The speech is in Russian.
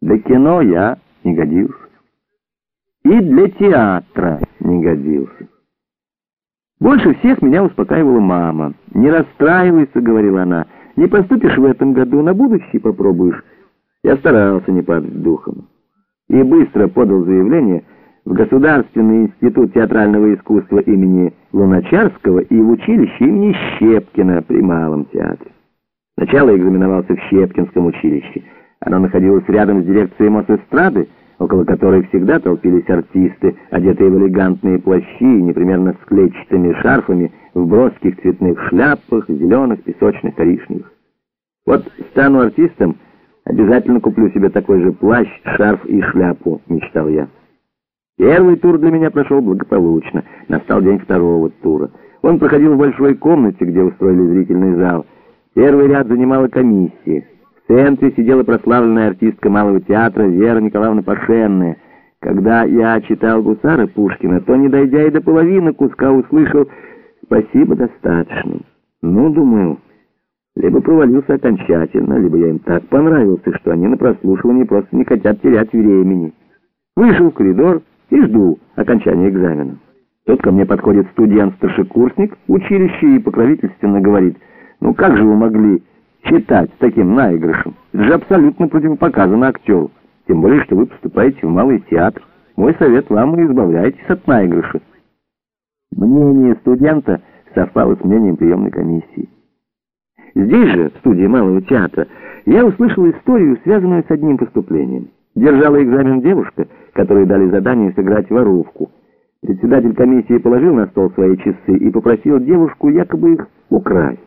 Для кино я не годился. И для театра не годился. Больше всех меня успокаивала мама. «Не расстраивайся», — говорила она, — «не поступишь в этом году, на будущее попробуешь». Я старался не падать духом. И быстро подал заявление в Государственный институт театрального искусства имени Луначарского и в училище имени Щепкина при Малом театре. Сначала экзаменовался в Щепкинском училище. Оно находилось рядом с дирекцией Мосэстрады, около которой всегда толпились артисты, одетые в элегантные плащи, непримерно с клетчатыми шарфами, в броских цветных шляпах, зеленых, песочных, коричневых. Вот стану артистом, обязательно куплю себе такой же плащ, шарф и шляпу, мечтал я. Первый тур для меня прошел благополучно. Настал день второго тура. Он проходил в большой комнате, где устроили зрительный зал. Первый ряд занимала комиссия. Центре сидела прославленная артистка Малого театра Вера Николаевна Пашенная. Когда я читал «Гусара» Пушкина, то, не дойдя и до половины куска, услышал «Спасибо, достаточно». Ну, думаю, либо провалился окончательно, либо я им так понравился, что они на прослушивании просто не хотят терять времени. Вышел в коридор и жду окончания экзамена. Тут ко мне подходит студент-старшекурсник училища и покровительственно говорит, «Ну как же вы могли...» читать с таким наигрышем. Это же абсолютно противопоказано актеру. Тем более, что вы поступаете в малый театр. Мой совет вам избавляйтесь от наигрыша. Мнение студента совпало с мнением приемной комиссии. Здесь же, в студии Малого театра, я услышал историю, связанную с одним поступлением. Держала экзамен девушка, которой дали задание сыграть воровку. Председатель комиссии положил на стол свои часы и попросил девушку якобы их украсть.